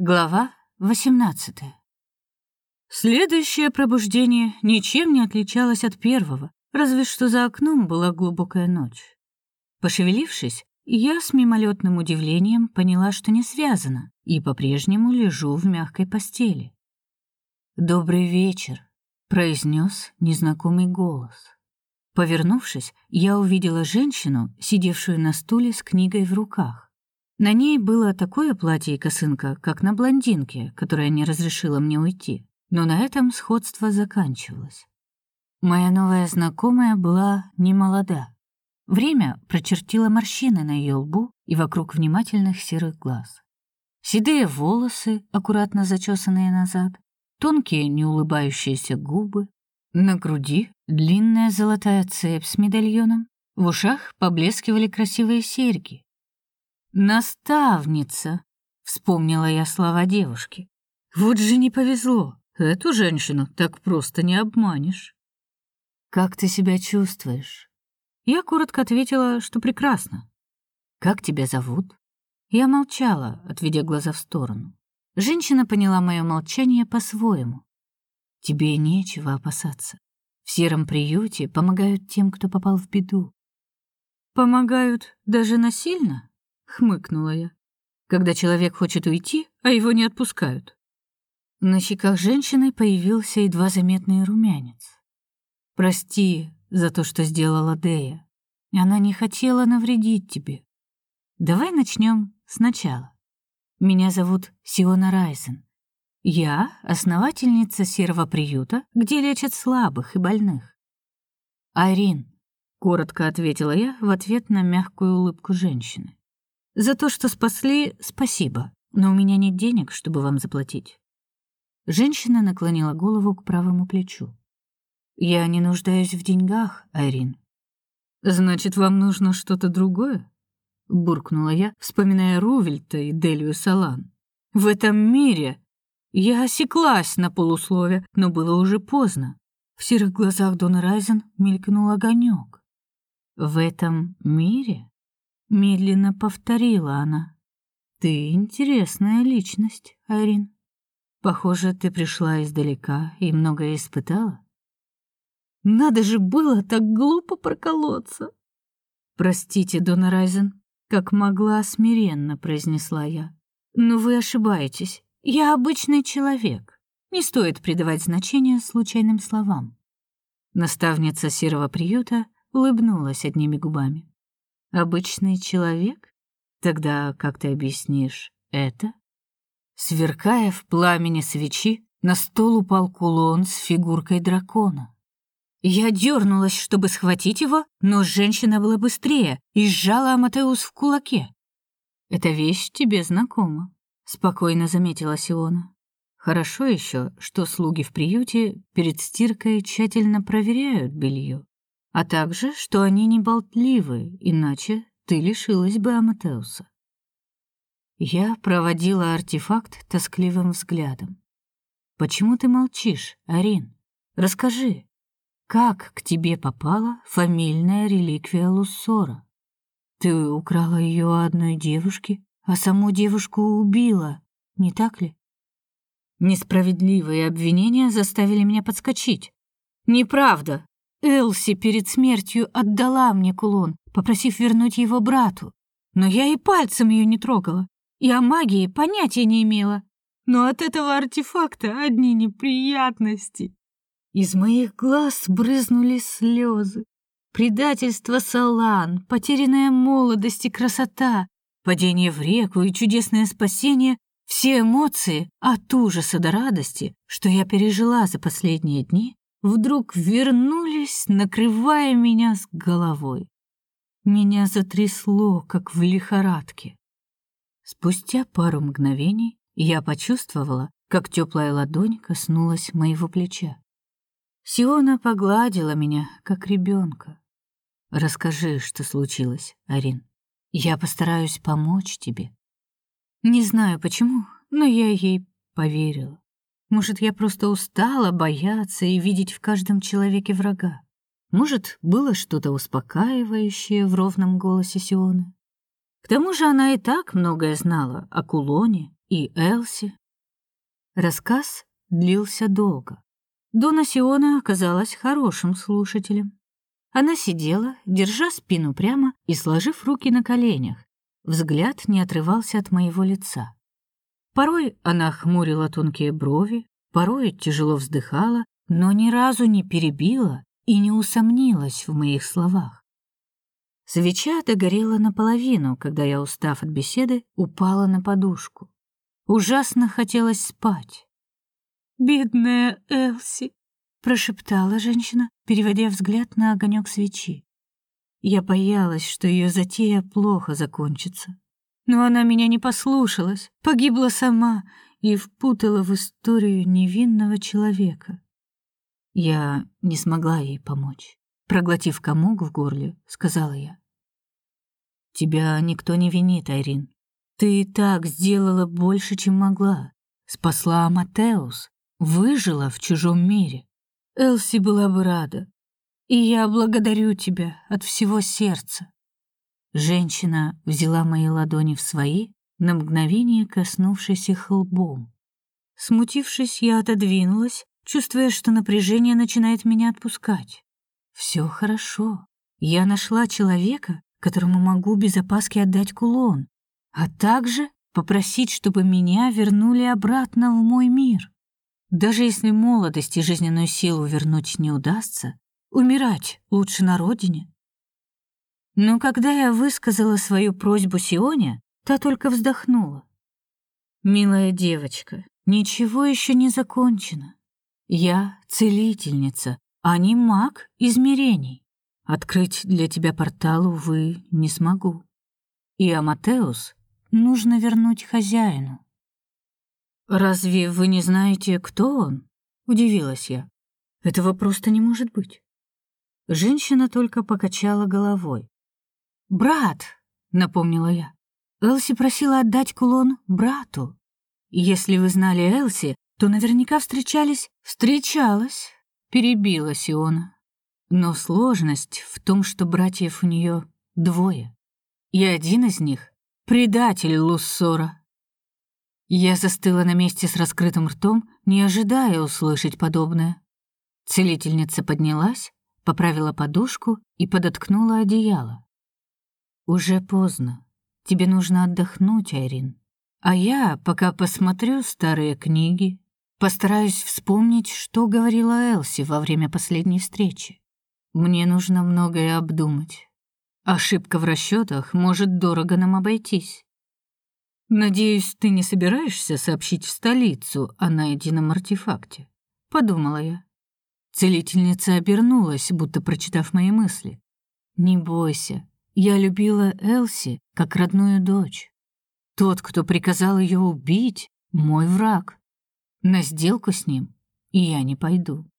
Глава 18. Следующее пробуждение ничем не отличалось от первого, разве что за окном была глубокая ночь. Пошевелившись, я с мимолетным удивлением поняла, что не связана, и по-прежнему лежу в мягкой постели. «Добрый вечер», — произнес незнакомый голос. Повернувшись, я увидела женщину, сидевшую на стуле с книгой в руках. На ней было такое платье и косынка, как на блондинке, которая не разрешила мне уйти. Но на этом сходство заканчивалось. Моя новая знакомая была не молода. Время прочертило морщины на ее лбу и вокруг внимательных серых глаз. Седые волосы, аккуратно зачесанные назад, тонкие неулыбающиеся губы, на груди длинная золотая цепь с медальоном, в ушах поблескивали красивые серьги, Наставница, вспомнила я слова девушки. Вот же не повезло. Эту женщину так просто не обманешь. Как ты себя чувствуешь? Я коротко ответила, что прекрасно. Как тебя зовут? Я молчала, отведя глаза в сторону. Женщина поняла мое молчание по-своему. Тебе нечего опасаться. В сером приюте помогают тем, кто попал в беду. Помогают даже насильно? Хмыкнула я. Когда человек хочет уйти, а его не отпускают. На щеках женщины появился едва заметный румянец. Прости за то, что сделала Дея. Она не хотела навредить тебе. Давай начнем сначала. Меня зовут Сиона Райзен. Я основательница серого приюта, где лечат слабых и больных. Айрин, коротко ответила я в ответ на мягкую улыбку женщины. За то, что спасли, спасибо, но у меня нет денег, чтобы вам заплатить. Женщина наклонила голову к правому плечу. Я не нуждаюсь в деньгах, Айрин. Значит, вам нужно что-то другое? буркнула я, вспоминая Рувельта и Делию Салан. В этом мире я осеклась на полуслове, но было уже поздно. В серых глазах Дона Райзен мелькнул огонек. В этом мире? Медленно повторила она. Ты интересная личность, Айрин. Похоже, ты пришла издалека и многое испытала. Надо же было так глупо проколоться. Простите, Дона Райзен, как могла смиренно произнесла я. Но вы ошибаетесь. Я обычный человек. Не стоит придавать значение случайным словам. Наставница серого приюта улыбнулась одними губами. Обычный человек? Тогда как ты объяснишь это? Сверкая в пламени свечи, на стол упал кулон с фигуркой дракона. Я дернулась, чтобы схватить его, но женщина была быстрее и сжала Аматеус в кулаке. «Эта вещь тебе знакома», — спокойно заметила Сиона. «Хорошо еще, что слуги в приюте перед стиркой тщательно проверяют белье а также, что они не болтливы, иначе ты лишилась бы Аматеуса. Я проводила артефакт тоскливым взглядом. Почему ты молчишь, Арин? Расскажи, как к тебе попала фамильная реликвия Луссора? Ты украла ее одной девушки, а саму девушку убила, не так ли? Несправедливые обвинения заставили меня подскочить. Неправда, Элси перед смертью отдала мне кулон, попросив вернуть его брату. Но я и пальцем ее не трогала, и о магии понятия не имела. Но от этого артефакта одни неприятности. Из моих глаз брызнули слезы. Предательство Салан, потерянная молодость и красота, падение в реку и чудесное спасение — все эмоции от ужаса до радости, что я пережила за последние дни, вдруг вернулись, накрывая меня с головой. Меня затрясло, как в лихорадке. Спустя пару мгновений я почувствовала, как теплая ладонь коснулась моего плеча. Сиона погладила меня, как ребенка. Расскажи, что случилось, Арин. Я постараюсь помочь тебе. Не знаю почему, но я ей поверила. Может, я просто устала бояться и видеть в каждом человеке врага. Может, было что-то успокаивающее в ровном голосе Сионы. К тому же она и так многое знала о кулоне и Элси. Рассказ длился долго. Дона Сиона оказалась хорошим слушателем. Она сидела, держа спину прямо и сложив руки на коленях. Взгляд не отрывался от моего лица. Порой она хмурила тонкие брови, порой тяжело вздыхала, но ни разу не перебила и не усомнилась в моих словах. Свеча догорела наполовину, когда я, устав от беседы, упала на подушку. Ужасно хотелось спать. «Бедная Элси!» — прошептала женщина, переводя взгляд на огонек свечи. Я боялась, что ее затея плохо закончится. Но она меня не послушалась, погибла сама и впутала в историю невинного человека. Я не смогла ей помочь. Проглотив комок в горле, сказала я. «Тебя никто не винит, Айрин. Ты и так сделала больше, чем могла. Спасла Аматеус, выжила в чужом мире. Элси была бы рада. И я благодарю тебя от всего сердца». Женщина взяла мои ладони в свои, на мгновение коснувшись их лбом. Смутившись, я отодвинулась, чувствуя, что напряжение начинает меня отпускать. Все хорошо. Я нашла человека, которому могу без опаски отдать кулон, а также попросить, чтобы меня вернули обратно в мой мир. Даже если молодость и жизненную силу вернуть не удастся, умирать лучше на родине. Но когда я высказала свою просьбу Сионе, та только вздохнула. «Милая девочка, ничего еще не закончено. Я целительница, а не маг измерений. Открыть для тебя портал, увы, не смогу. И Аматеус нужно вернуть хозяину. Разве вы не знаете, кто он? удивилась я. Этого просто не может быть. Женщина только покачала головой. Брат, напомнила я. Элси просила отдать кулон брату. Если вы знали Элси, то наверняка встречались, встречалась, перебила Сиона. Но сложность в том, что братьев у нее двое, и один из них предатель Луссора. Я застыла на месте с раскрытым ртом, не ожидая услышать подобное. Целительница поднялась, поправила подушку и подоткнула одеяло. Уже поздно. Тебе нужно отдохнуть, Айрин. А я пока посмотрю старые книги, Постараюсь вспомнить, что говорила Элси во время последней встречи. Мне нужно многое обдумать. Ошибка в расчетах может дорого нам обойтись. Надеюсь, ты не собираешься сообщить в столицу о найденном артефакте, подумала я. Целительница обернулась, будто прочитав мои мысли. Не бойся, я любила Элси как родную дочь. Тот, кто приказал ее убить, мой враг. На сделку с ним я не пойду.